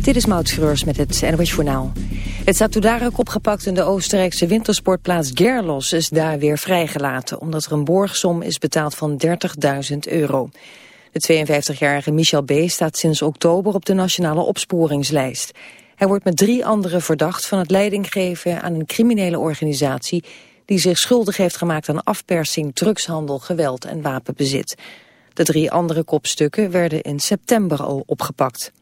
Dit is Maud met het NOS Journaal. Het Satudarek opgepakt in de Oostenrijkse wintersportplaats Gerlos is daar weer vrijgelaten... omdat er een borgsom is betaald van 30.000 euro. De 52-jarige Michel B. staat sinds oktober op de nationale opsporingslijst. Hij wordt met drie anderen verdacht van het leidinggeven aan een criminele organisatie... die zich schuldig heeft gemaakt aan afpersing, drugshandel, geweld en wapenbezit. De drie andere kopstukken werden in september al opgepakt.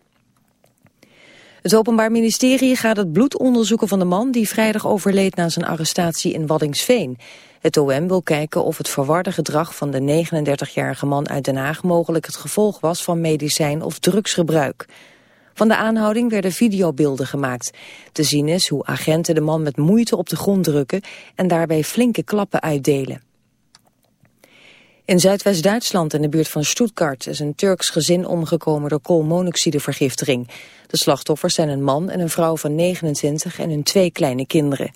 Het Openbaar Ministerie gaat het bloed onderzoeken van de man die vrijdag overleed na zijn arrestatie in Waddingsveen. Het OM wil kijken of het verwarde gedrag van de 39-jarige man uit Den Haag mogelijk het gevolg was van medicijn of drugsgebruik. Van de aanhouding werden videobeelden gemaakt. Te zien is hoe agenten de man met moeite op de grond drukken en daarbij flinke klappen uitdelen. In Zuidwest-Duitsland in de buurt van Stuttgart is een Turks gezin omgekomen door koolmonoxidevergiftiging. De slachtoffers zijn een man en een vrouw van 29 en hun twee kleine kinderen.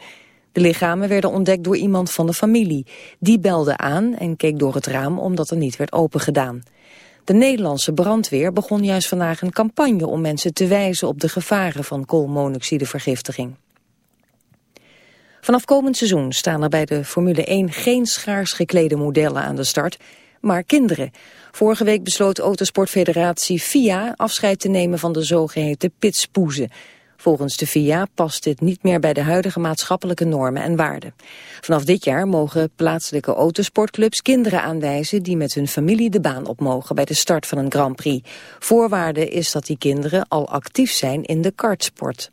De lichamen werden ontdekt door iemand van de familie. Die belde aan en keek door het raam omdat er niet werd opengedaan. De Nederlandse brandweer begon juist vandaag een campagne om mensen te wijzen op de gevaren van koolmonoxidevergiftiging. Vanaf komend seizoen staan er bij de Formule 1 geen schaars geklede modellen aan de start, maar kinderen. Vorige week besloot Autosportfederatie FIA afscheid te nemen van de zogeheten pitspoezen. Volgens de FIA past dit niet meer bij de huidige maatschappelijke normen en waarden. Vanaf dit jaar mogen plaatselijke autosportclubs kinderen aanwijzen die met hun familie de baan op mogen bij de start van een Grand Prix. Voorwaarde is dat die kinderen al actief zijn in de kartsport.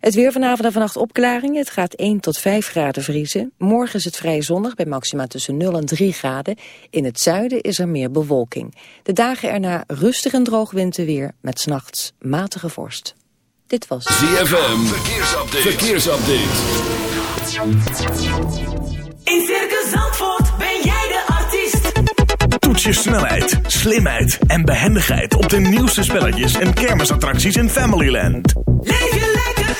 Het weer vanavond en vannacht opklaringen. Het gaat 1 tot 5 graden vriezen. Morgen is het vrij zonnig bij maxima tussen 0 en 3 graden. In het zuiden is er meer bewolking. De dagen erna rustig en droog winterweer met s'nachts matige vorst. Dit was ZFM. Verkeersupdate. Verkeersupdate. In Circus Zandvoort ben jij de artiest. Toets je snelheid, slimheid en behendigheid op de nieuwste spelletjes en kermisattracties in Familyland. Leef je lekker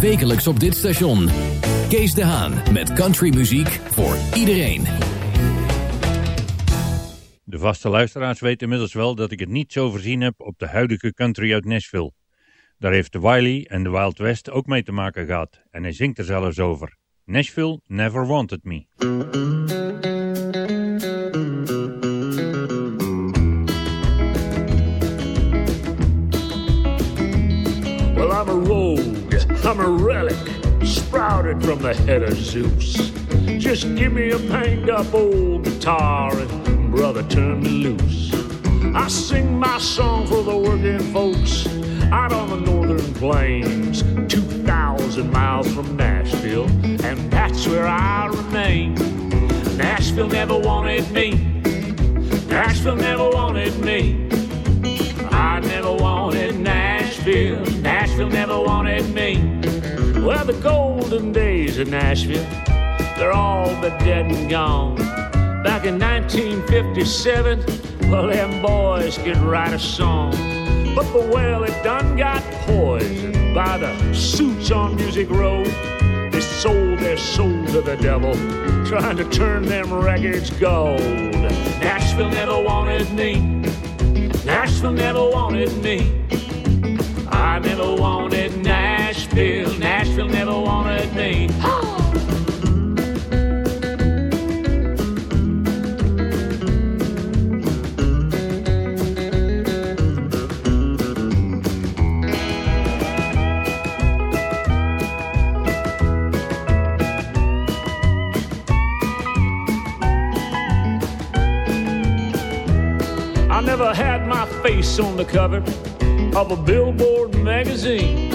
Wekelijks op dit station. Kees de Haan met countrymuziek voor iedereen. De vaste luisteraars weten inmiddels wel dat ik het niet zo voorzien heb op de huidige country uit Nashville. Daar heeft de Wiley en de Wild West ook mee te maken gehad en hij zingt er zelfs over. Nashville never wanted me. Well, I'm a rogue, I'm a relic, sprouted from the head of Zeus. Just give me a banged up old guitar and brother, turn me loose. I sing my song for the working folks out on the northern plains, 2,000 miles from Nashville, and that's where I remain. Nashville never wanted me. Nashville never wanted me. I never wanted Nashville. Nashville never wanted me. Well, the golden days of Nashville, they're all but dead and gone. Back in 1957, well, them boys could write a song. But the well, it done got poisoned by the suits on Music Row. They sold their soul to the devil, trying to turn them records gold. Nashville never wanted me. Nashville never wanted me. I never wanted Nashville. Nashville never wanted me. I never had my face on the cover of a Billboard magazine.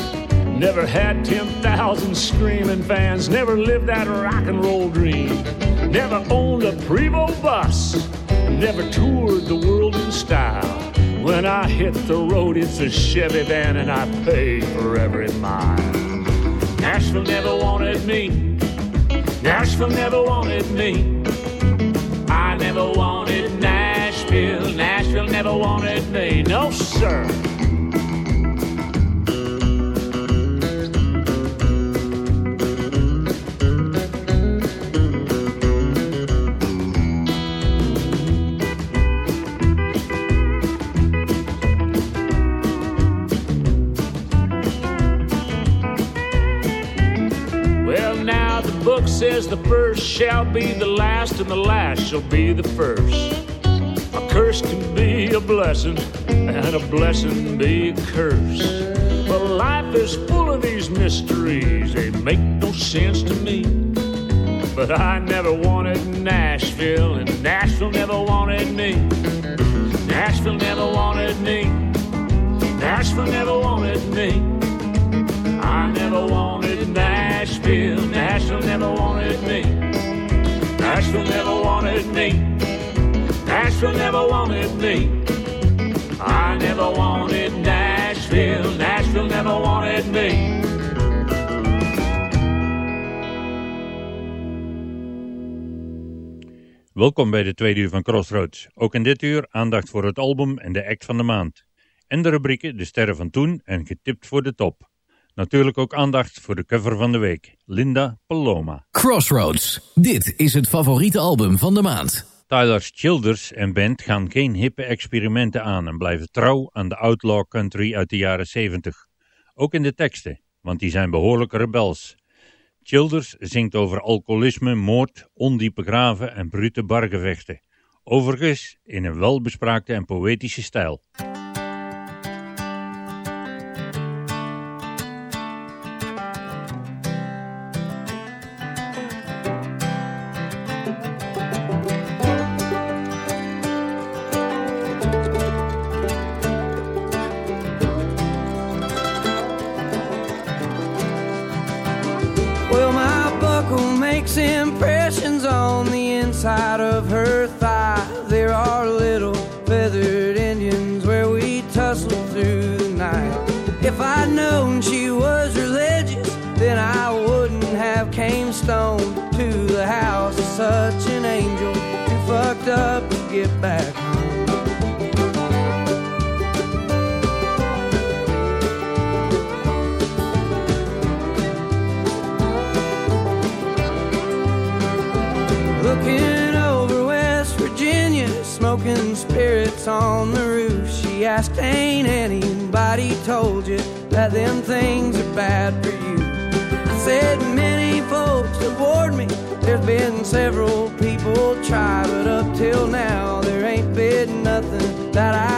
Never had 10,000 screaming fans. Never lived that rock and roll dream. Never owned a Prevost bus. Never toured the world in style. When I hit the road, it's a Chevy van and I pay for every mile. Nashville never wanted me. Nashville never wanted me. I never wanted Nashville. Nashville never wanted me. No, sir. Says the first shall be the last, and the last shall be the first. A curse can be a blessing, and a blessing be a curse. But life is full of these mysteries, they make no sense to me. But I never wanted Nashville, and Nashville never wanted me. Nashville never wanted me. Nashville never wanted me. I never wanted Nashville. Nashville never wanted me. Nashville never wanted me. Nashville never wanted me. I never wanted Nashville. Nashville never wanted me. Welkom bij de tweede uur van Crossroads. Ook in dit uur aandacht voor het album en de act van de maand. En de rubrieken De Sterren van Toen en Getipt voor de Top. Natuurlijk ook aandacht voor de cover van de week. Linda Paloma. Crossroads. Dit is het favoriete album van de maand. Tyler Childers en band gaan geen hippe experimenten aan en blijven trouw aan de outlaw country uit de jaren 70. Ook in de teksten, want die zijn behoorlijk rebels. Childers zingt over alcoholisme, moord, ondiepe graven en brute bargevechten. Overigens in een welbespraakte en poëtische stijl. On the roof. She asked, Ain't anybody told you that them things are bad for you? I said, Many folks have warned me. There's been several people try, but up till now, there ain't been nothing that I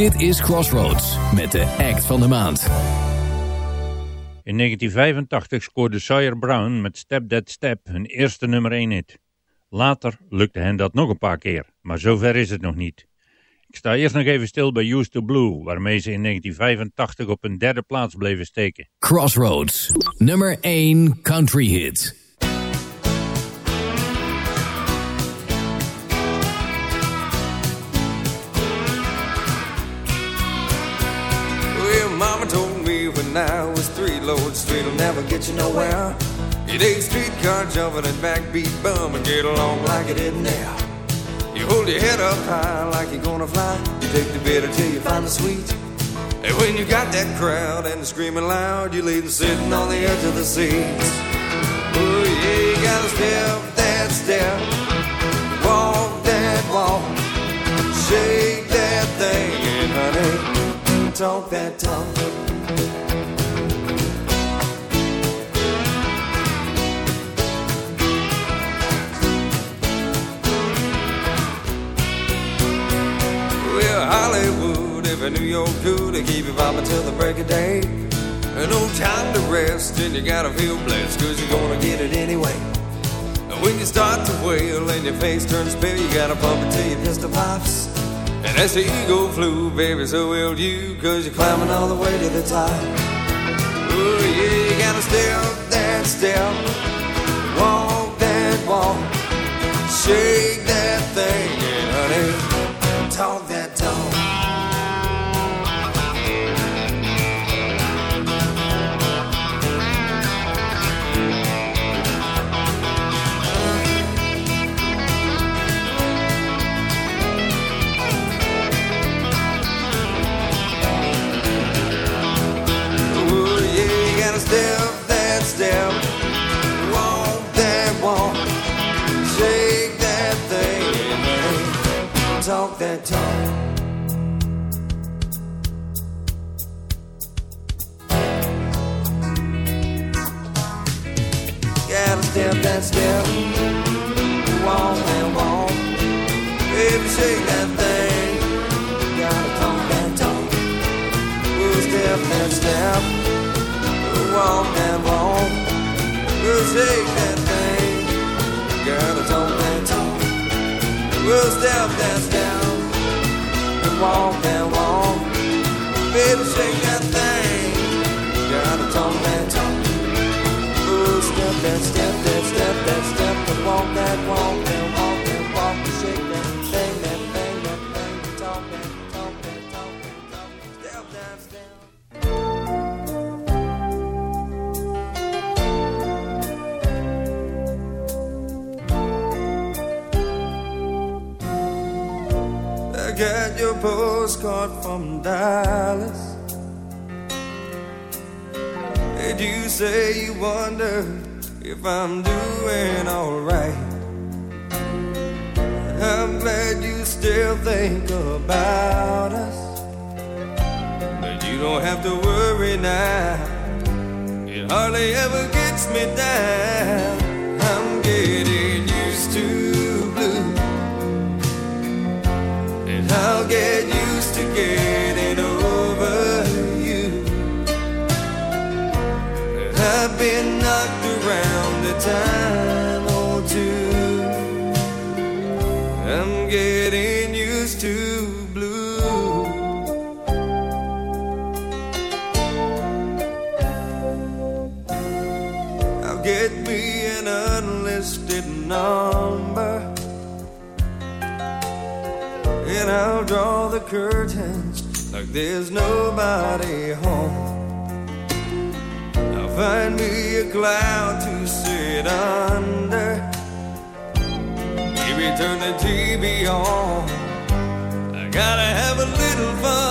Dit is Crossroads met de act van de maand. In 1985 scoorde Sawyer Brown met Step That Step hun eerste nummer 1 hit. Later lukte hen dat nog een paar keer, maar zover is het nog niet. Ik sta eerst nog even stil bij Used to Blue, waarmee ze in 1985 op een derde plaats bleven steken. Crossroads, nummer 1 country hit. Lord, straight will never get you nowhere. You take streetcar jumping and backbeat bum and get along like you didn't there. You hold your head up high like you're gonna fly. You take the bitter till you find the sweet. And when you got that crowd and screaming loud, you leave them sitting on the edge of the seats. Oh yeah, you gotta step that step, walk that walk, shake that thing, and honey, talk that talk. Hollywood, if I knew you could, I'd keep you vibing till the break of day. No time to rest, and you gotta feel blessed, cause you're gonna get it anyway. When you start to wail and your face turns pale, you gotta pump it till your pistol pops. And as the ego flew, baby, so will you, cause you're climbing all the way to the top. Oh, yeah, you gotta step that step, walk that walk, shake that thing, and honey, step, that walk, baby, shake that thing. Gotta talk step step, we'll shake that thing. Talk talk. Step step, and baby, shake that thing. That step, that step, that step, and walk that walk, and walk that walk, and shake that thing, that thing, that thing, and talk that, talk that, talk that, talk that, step that step. I got your postcard from Dallas. Did you say you wonder if I'm doing alright? I'm glad you still think about us. But you don't have to worry now. It hardly ever gets me down. I'm getting used to blue, and I'll get used to getting over you. I've been time or two. I'm getting used to blue. I'll get me an unlisted number. And I'll draw the curtains like there's nobody home. I'll find me a cloud sit under. Maybe turn the TV on. I gotta have a little fun.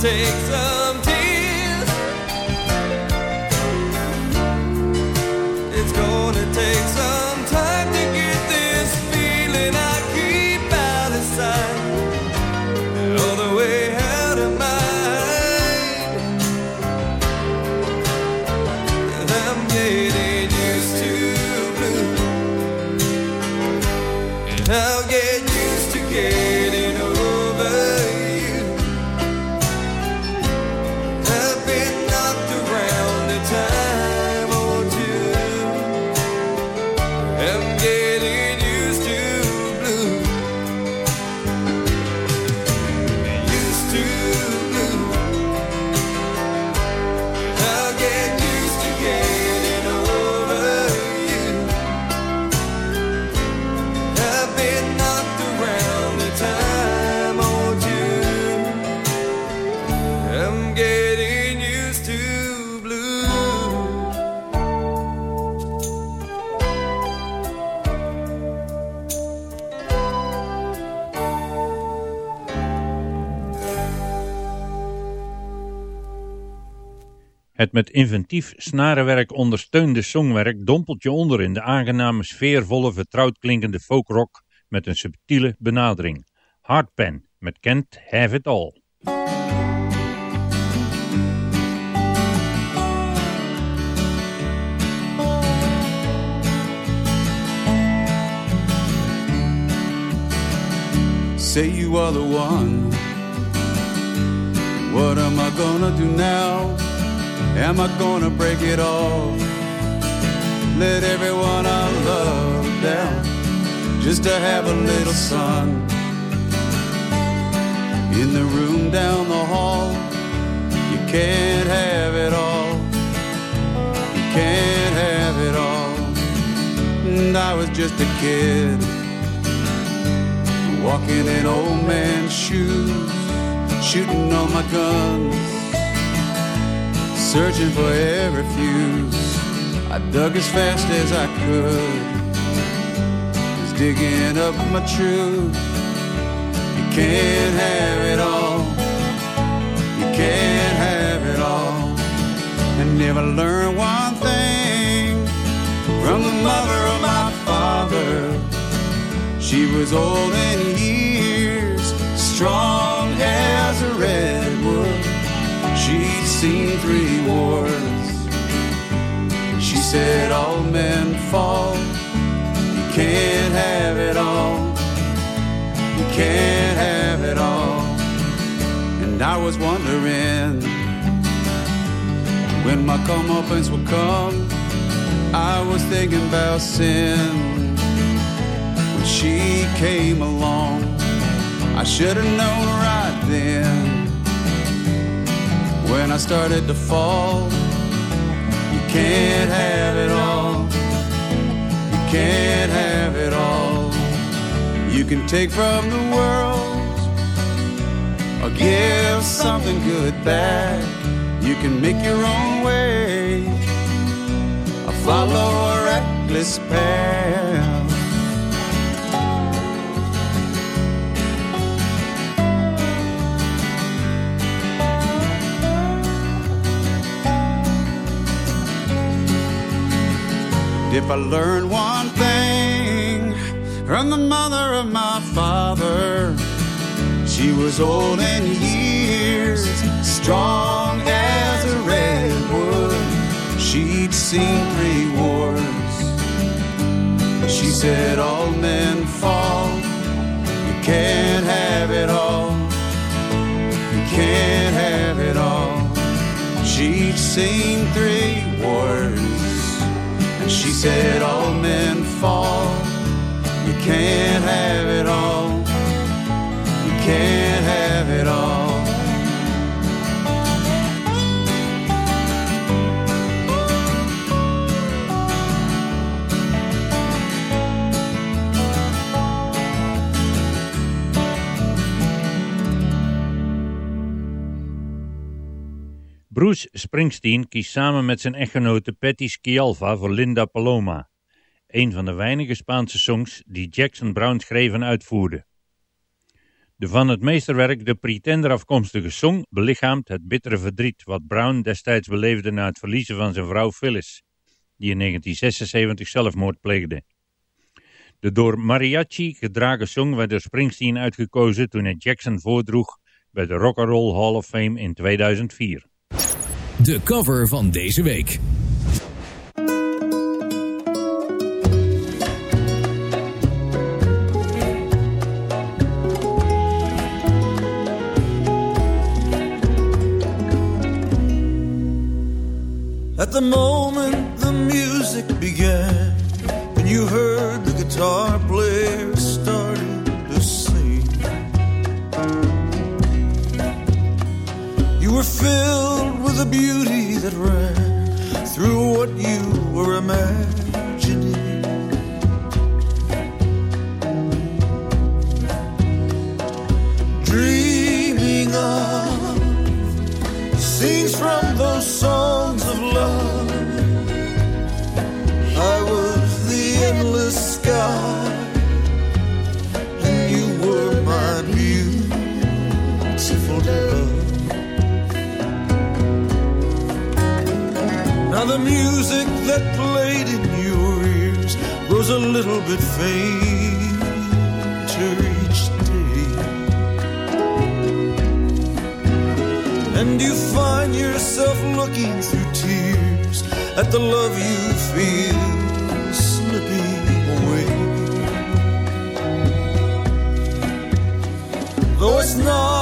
Take met inventief snarenwerk ondersteunde songwerk dompelt je onder in de aangename sfeervolle vertrouwd klinkende folkrock met een subtiele benadering. Hardpan met Can't Have It All. Say you are the one. What am I gonna do now? Am I gonna break it off? Let everyone I love down just to have a little sun. In the room down the hall, you can't have it all. You can't have it all. And I was just a kid walking in old man's shoes, shooting all my guns, searching for every fuse. I dug as fast as I could, was digging up my truth. You can't have it all, you can't have it all, and never learn one thing from the mother of my father. She was old in years, strong as a redwood. She'd seen three wars. She said, All men fall. You can't have it all. You can't have it all. And I was wondering when my comeuppance would come. I was thinking about sin when she came along. I should have known right then when I started to fall. You can't have it all. You can't have it all. You can take from the world or give something good back. You can make your own way, or follow a reckless necklace If I learned one thing from the mother of my father, she was old in years, strong as a redwood. She'd seen three wars. She said, All men fall. You can't have it all. You can't have it all. She'd seen three wars. She said, All men fall. You can't have it all. You can't have it all. Bruce Springsteen kiest samen met zijn echtgenote Patty Scialfa voor Linda Paloma. Een van de weinige Spaanse songs die Jackson Brown schreef en uitvoerde. De van het meesterwerk De Pretender afkomstige song belichaamt het bittere verdriet wat Brown destijds beleefde na het verliezen van zijn vrouw Phyllis, die in 1976 zelfmoord pleegde. De door mariachi gedragen song werd door Springsteen uitgekozen toen hij Jackson voordroeg bij de Rock Roll Hall of Fame in 2004. De cover van deze week. At the moment the music began, and you heard the guitar player were filled with a beauty that ran through what you were imagining. Grows a little bit fainter each day. And you find yourself looking through tears at the love you feel slipping away. Though it's not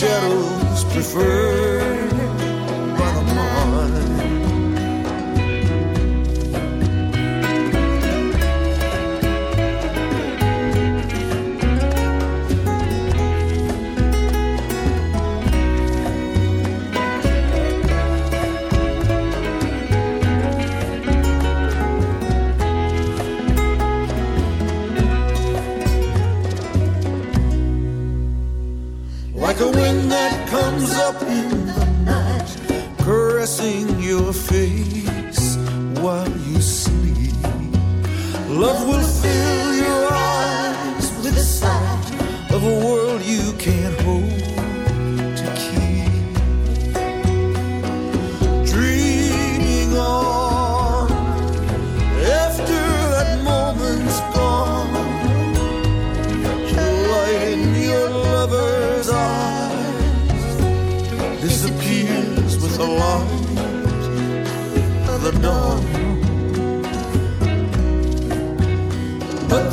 shadows preferred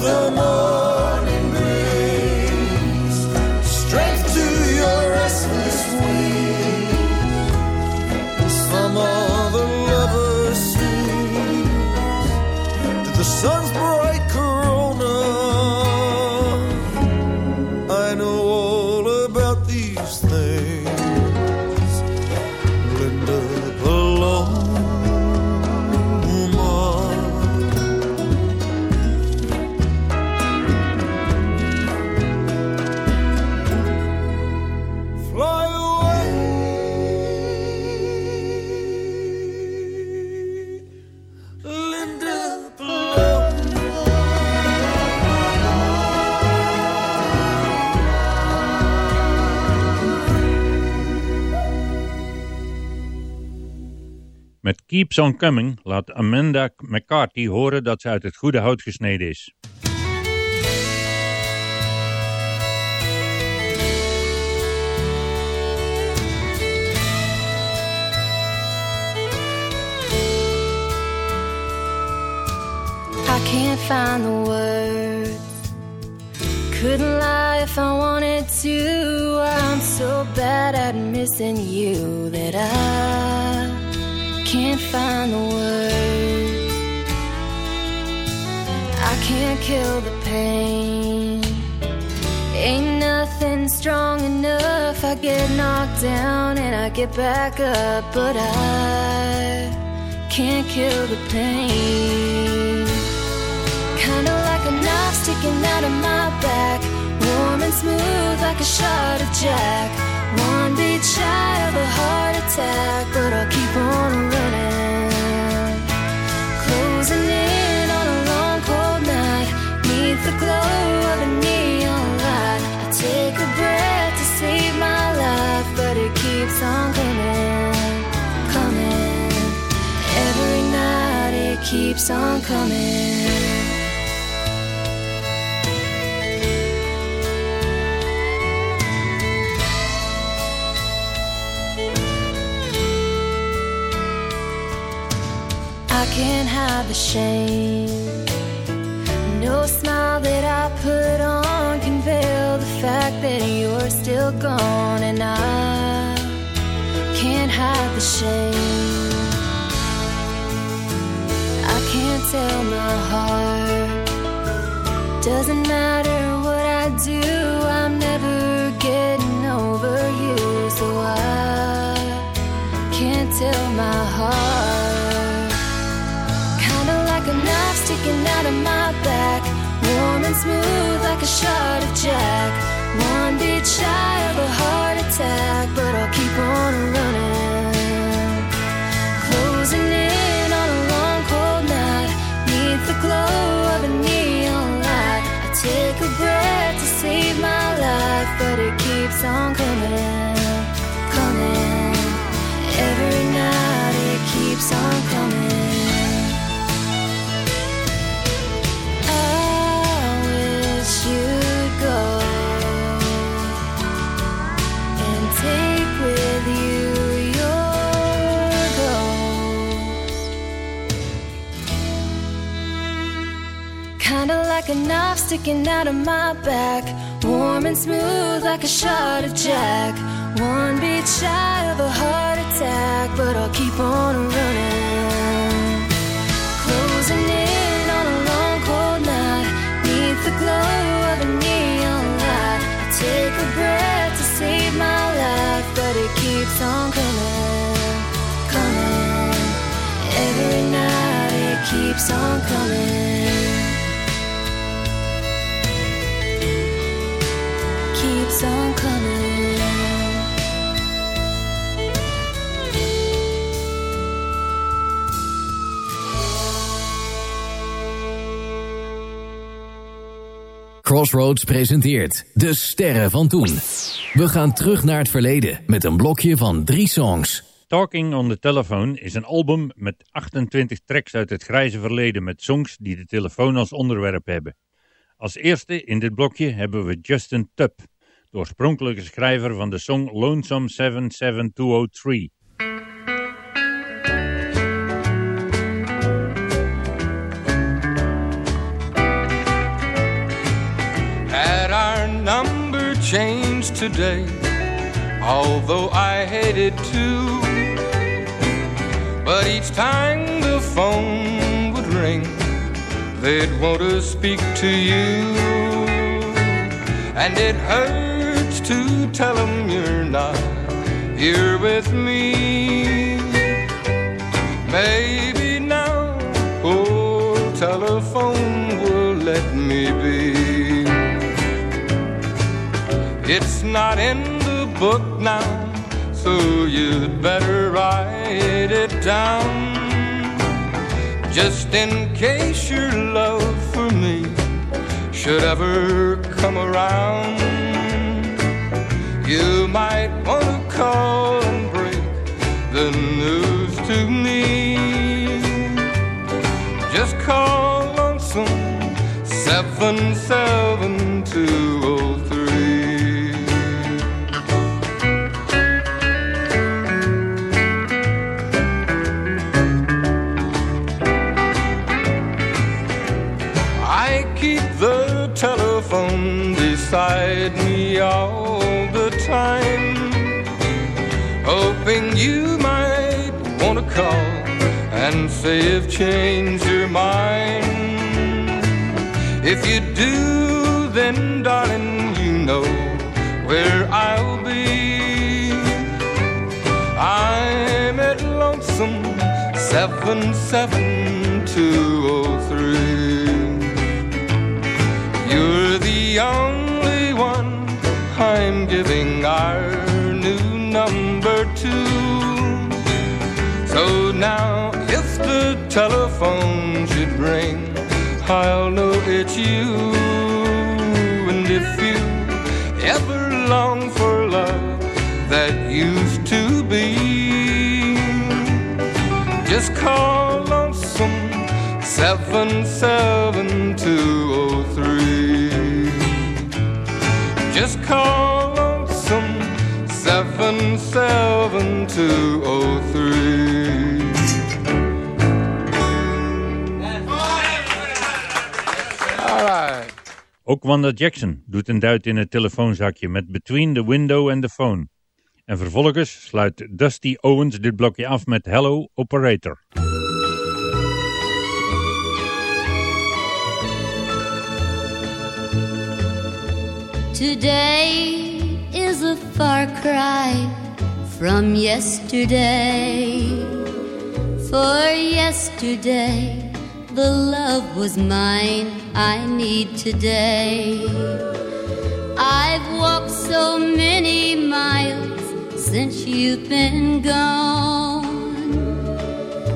the morning Keeps on Coming laat Amanda McCarthy horen dat ze uit het goede hout gesneden is. I can't find the words. Couldn't lie if I wanted to. I'm so bad at missing you that I can't find the words. I can't kill the pain. Ain't nothing strong enough. I get knocked down and I get back up, but I can't kill the pain. Kinda like a knife sticking out of my back, warm and smooth like a shot of Jack. One beat shy of a heart attack, but I'll keep on running. Closing in on a long cold night, neath the glow of a neon light. I take a breath to save my life, but it keeps on coming, coming. Every night it keeps on coming. I can't hide the shame. No smile that I put on can veil the fact that you're still gone, and I can't hide the shame. I can't tell my heart. Doesn't matter what I do, smooth like a shot of Jack. One beat shy of a heart attack, but I'll keep on running. Closing in on a long cold night, neath the glow of a neon light. I take a breath to save my life, but it keeps on coming, coming. Every night it keeps on coming. Out of my back, warm and smooth like a shot of Jack. One beat shy of a heart attack, but I'll keep on running. Closing in on a long cold night, neath the glow of a neon light. I take a breath to save my life, but it keeps on coming, coming. Every night it keeps on coming. Crossroads presenteert De Sterren van Toen. We gaan terug naar het verleden met een blokje van drie songs. Talking on the Telephone is een album met 28 tracks uit het grijze verleden met songs die de telefoon als onderwerp hebben. Als eerste in dit blokje hebben we Justin Tubb, oorspronkelijke schrijver van de song Lonesome 77203. Changed today, although I hated to. But each time the phone would ring, they'd want to speak to you. And it hurts to tell them you're not here with me. Maybe now, old telephone will let me It's not in the book now, so you'd better write it down. Just in case your love for me should ever come around, you might want to call and break the news to me. Just call seven two oh all the time, hoping you might want to call and say you've changed your mind. If you do, then darling, you know where I'll be. I'm at lonesome seven seven two oh three. You're the only I'm giving our new number to. So now, if the telephone should ring, I'll know it's you. And if you ever long for love that used to be, just call lonesome seven seven two oh three. Oh. Ook Wanda Jackson doet een duit in het telefoonzakje met Between the Window and the Phone. En vervolgens sluit Dusty Owens dit blokje af met Hello Operator. Today is a far cry from yesterday. For yesterday, the love was mine, I need today. I've walked so many miles since you've been gone.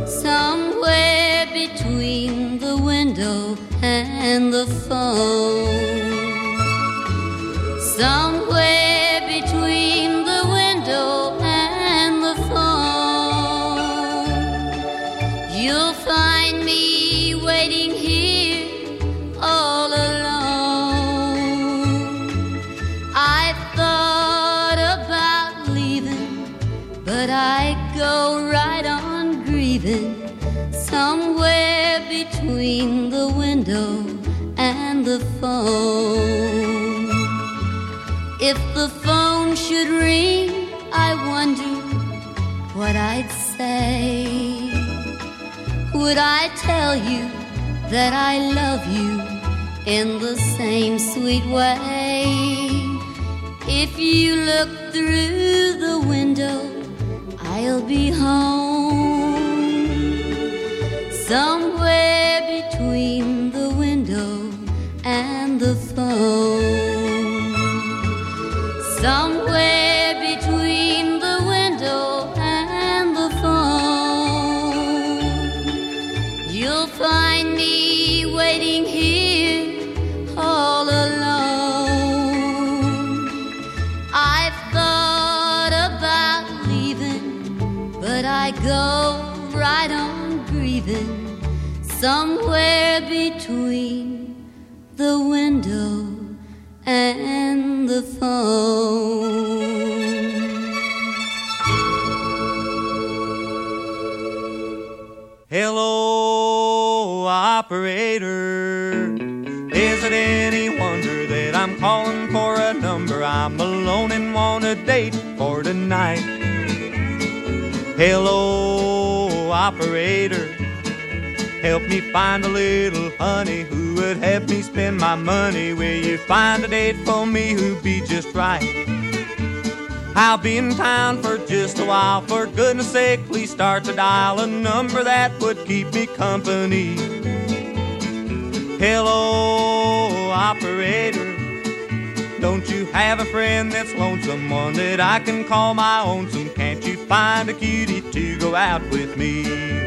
Somewhere between the window and the phone. Somewhere between the window and the phone, you'll find me waiting here all alone. I thought about leaving, but I go right on grieving somewhere between the window and the phone. If the phone should ring, I wonder what I'd say. Would I tell you that I love you in the same sweet way? If you look through the window, I'll be home. Somewhere between the window and the phone. Somewhere between the window and the phone. Hello, operator. Is it any wonder that I'm calling for a number? I'm alone and want a date for tonight. Hello, operator. Help me find a little honey who would help me spend my money. Will you find a date for me who'd be just right? I'll be in town for just a while. For goodness sake, please start to dial a number that would keep me company. Hello, operator. Don't you have a friend that's lonesome, one that I can call my own? Some can't you find a cutie to go out with me?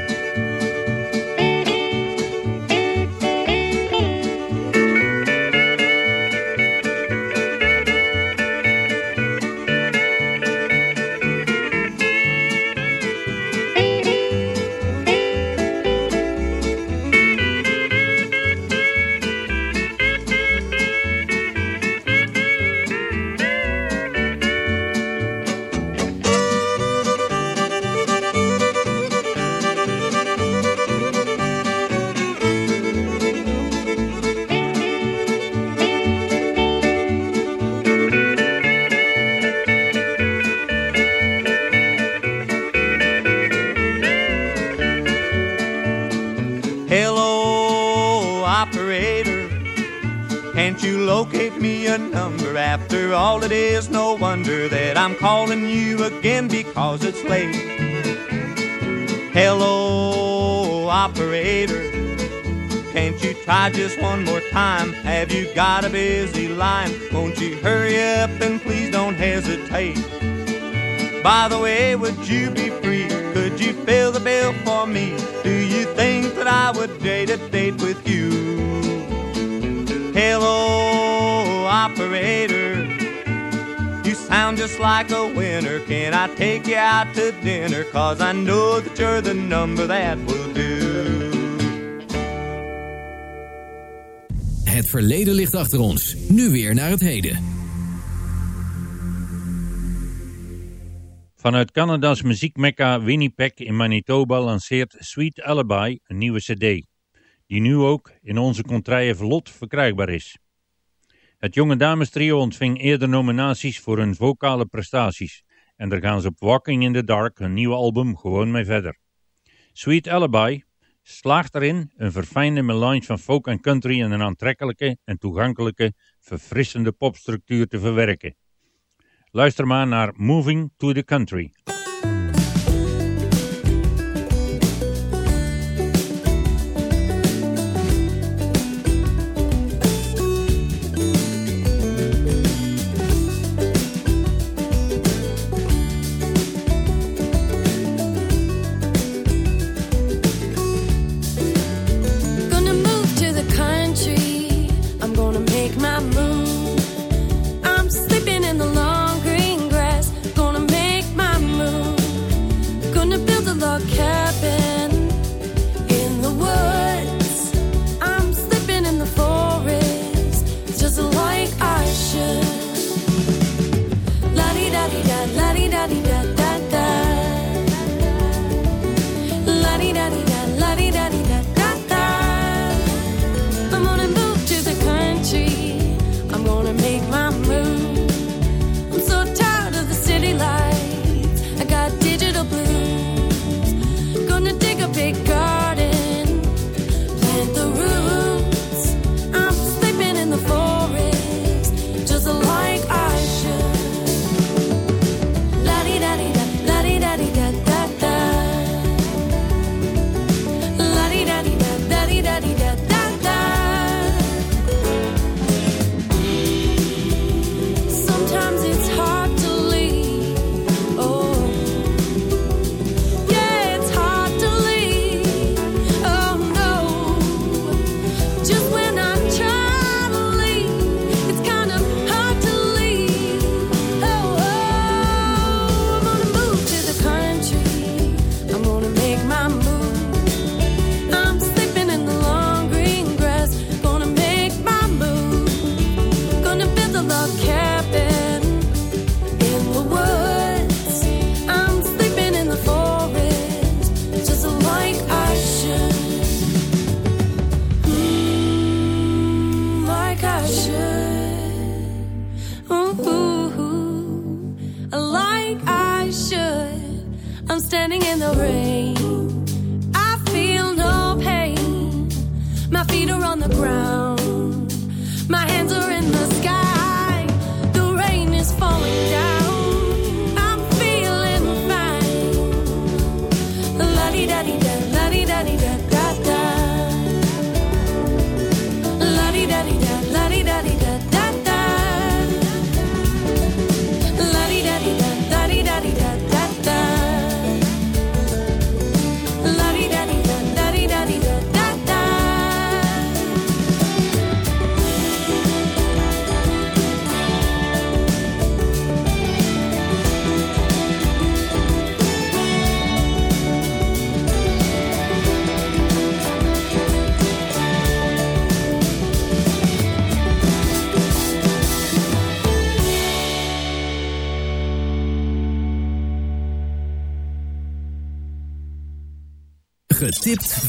After all, it is no wonder that I'm calling you again because it's late. Hello, operator. Can't you try just one more time? Have you got a busy line? Won't you hurry up and please don't hesitate? By the way, would you be free? Could you fill the bill for me? Do you think that I would date a date with you? Hello, operator. Sound just like a winner. Can I take you out to dinner? Cause I know that you're the number that will do. Het verleden ligt achter ons. Nu weer naar het heden. Vanuit Canada's muziekmekka Winnipeg in Manitoba lanceert Sweet Alibi een nieuwe cd, die nu ook in onze contraille vlot verkrijgbaar is. Het jonge dames trio ontving eerder nominaties voor hun vocale prestaties en daar gaan ze op Walking in the Dark, hun nieuwe album, gewoon mee verder. Sweet Alibi slaagt erin een verfijnde melange van folk en country en een aantrekkelijke en toegankelijke, verfrissende popstructuur te verwerken. Luister maar naar Moving to the Country.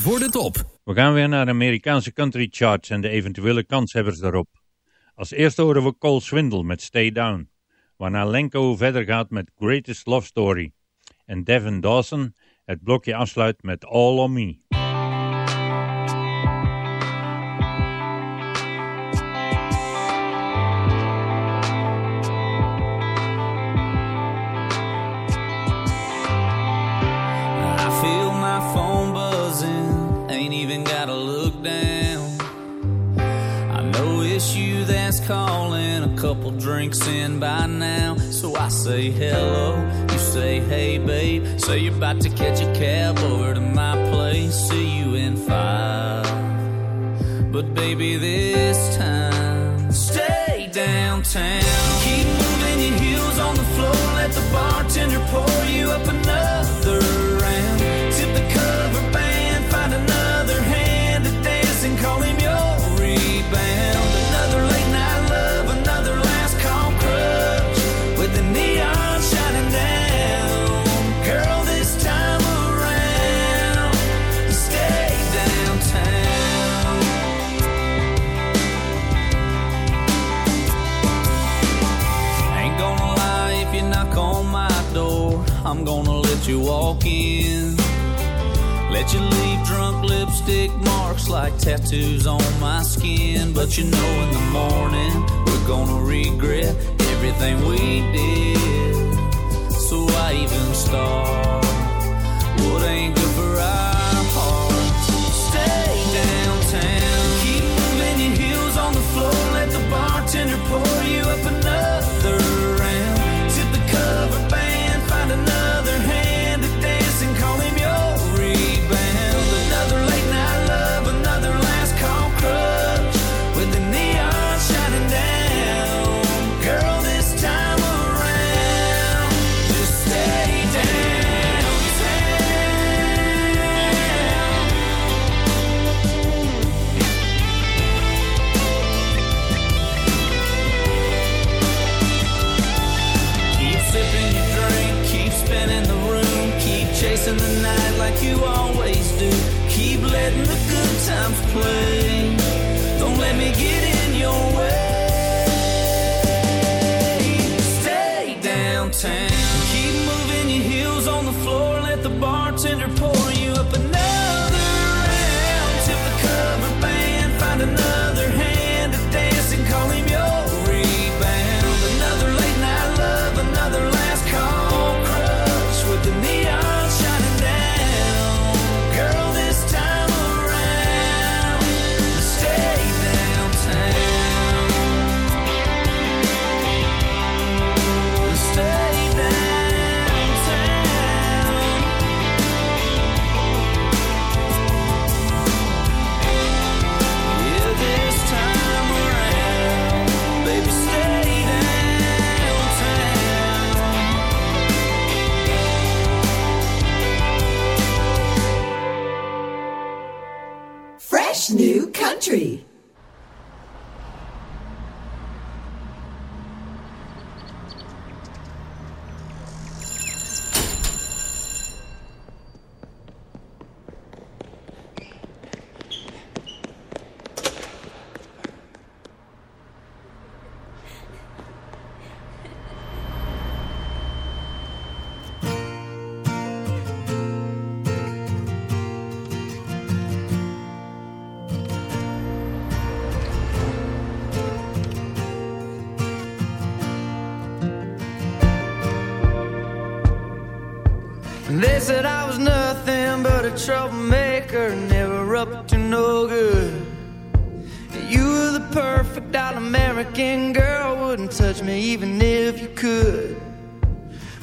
Voor de top. We gaan weer naar de Amerikaanse country charts en de eventuele kanshebbers daarop. Als eerste horen we Cole Swindle met Stay Down, waarna Lenko verder gaat met Greatest Love Story en Devin Dawson het blokje afsluit met All on Me. calling, a couple drinks in by now. So I say hello, you say hey babe. Say you're about to catch a cab over to my place, see you in five. But baby, this time, stay downtown. you walk in. Let you leave drunk lipstick marks like tattoos on my skin. But you know, in the morning, we're gonna regret everything we did. So I even start what ain't good for us. And they said I was nothing but a troublemaker, never up to no good. You were the perfect all American girl, wouldn't touch me even if you could.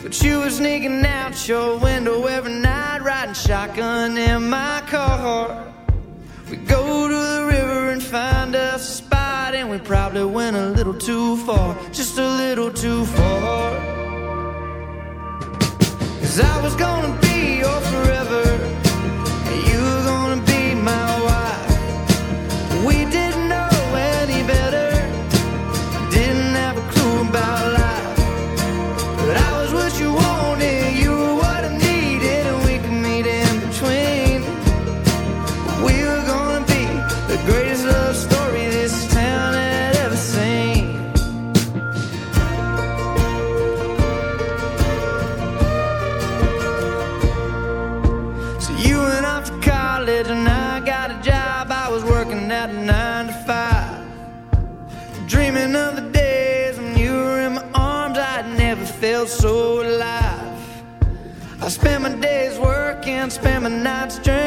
But you were sneaking out your window every night, riding shotgun in my car. We go to the river and find us a spot, and we probably went a little too far, just a little too far. Cause I was gonna be spend my nights dreaming.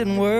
abandoned world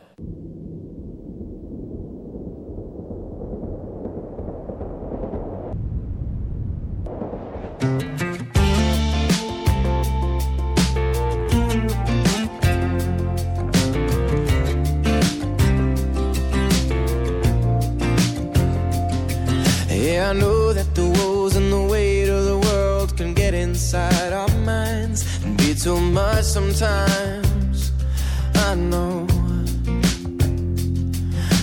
sometimes. I know.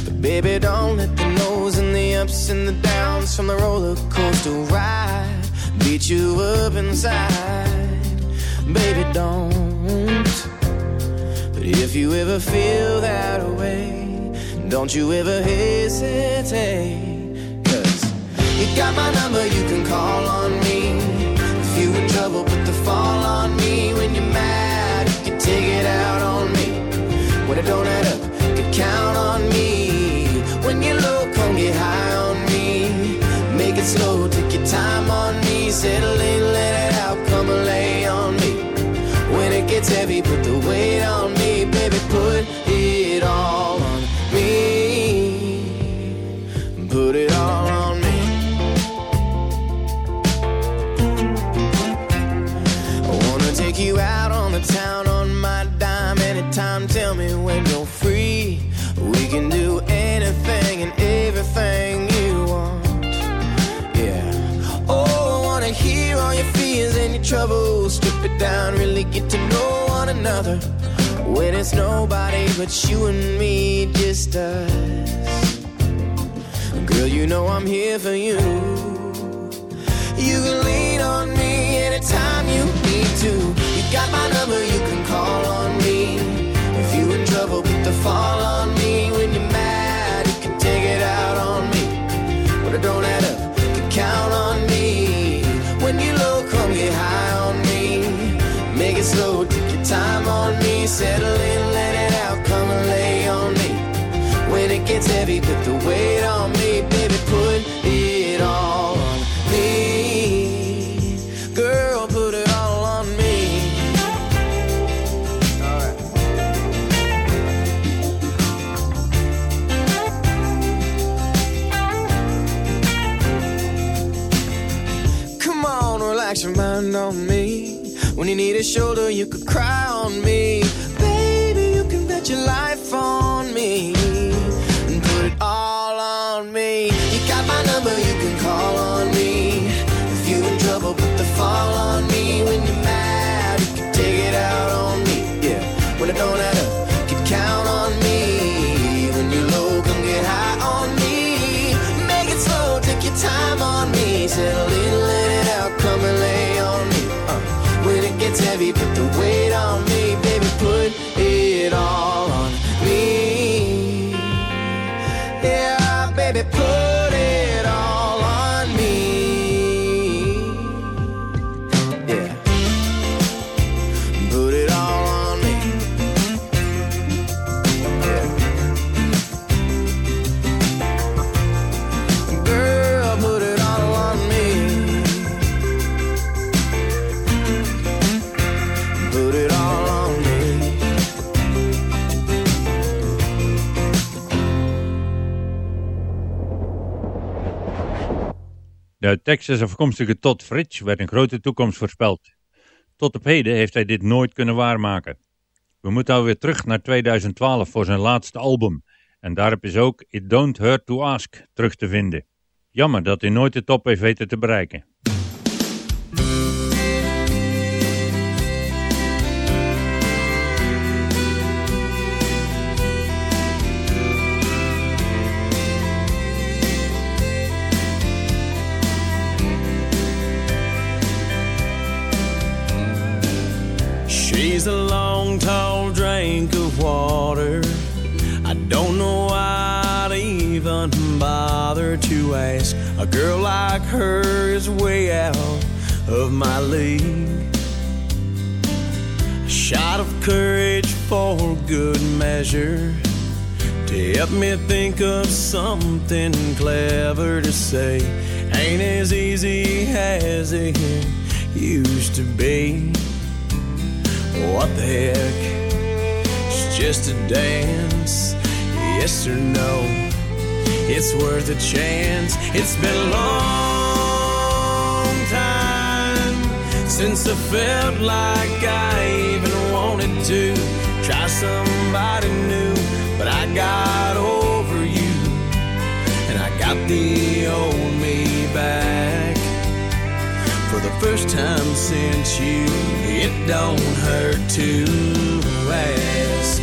But baby, don't let the no's and the ups and the downs from the roller coaster ride beat you up inside. Baby, don't. But if you ever feel that way, don't you ever hesitate. Cause you got my number, you can call on me it out on me. When it don't add up, you count on me. When you're low, come get high on me. Make it slow, take your time on me. Settle in, let it out, come late. down, really get to know one another. When it's nobody but you and me, just us. Girl, you know I'm here for you. You can lean on me anytime you need to. You got my number, you can call on me. If you're in trouble, with the fall When you need a shoulder, you uit Texas afkomstige Todd Fritsch werd een grote toekomst voorspeld. Tot op heden heeft hij dit nooit kunnen waarmaken. We moeten alweer terug naar 2012 voor zijn laatste album. En daarop is ook It Don't Hurt To Ask terug te vinden. Jammer dat hij nooit de top heeft weten te bereiken. Tall drink of water. I don't know why I'd even bother to ask. A girl like her is way out of my league. A shot of courage for good measure to help me think of something clever to say. Ain't as easy as it used to be. What the heck? It's just a dance. Yes or no? It's worth a chance. It's been a long time since I felt like I even wanted to try somebody new. But I got over you, and I got the old first time since you, it don't hurt to ask.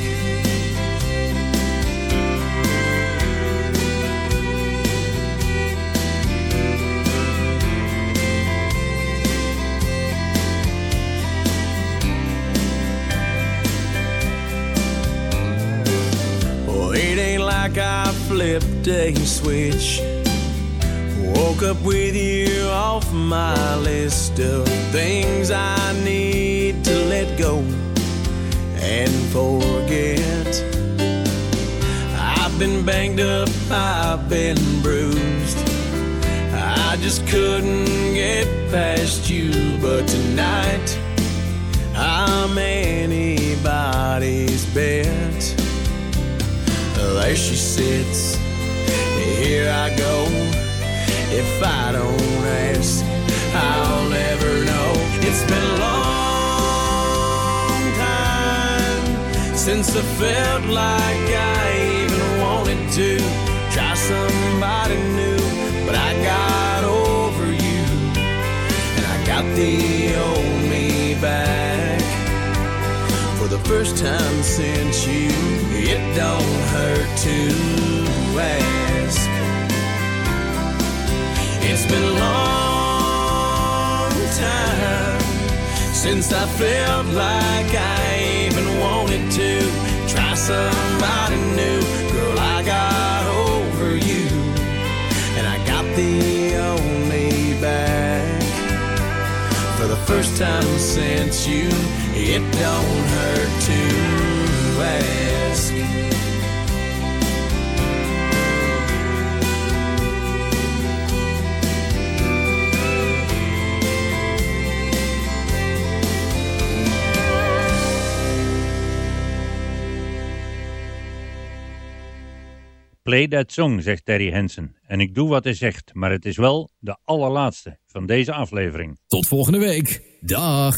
Well, it ain't like I flipped a switch. Woke up with you off my list of things I need to let go and forget. I've been banged up, I've been bruised. I just couldn't get past you, but tonight I'm anybody's bet. There she sits, here I go. If I don't ask, I'll never know. It's been a long time since I felt like I even wanted to try somebody new. But I got over you, and I got the old me back. For the first time since you, it don't hurt to ask. It's been a long time since I felt like I even wanted to try somebody new. Girl, I got over you, and I got the only back. For the first time since you, it don't hurt to ask. Play that song, zegt Terry Hansen. En ik doe wat hij zegt, maar het is wel de allerlaatste van deze aflevering. Tot volgende week. Dag.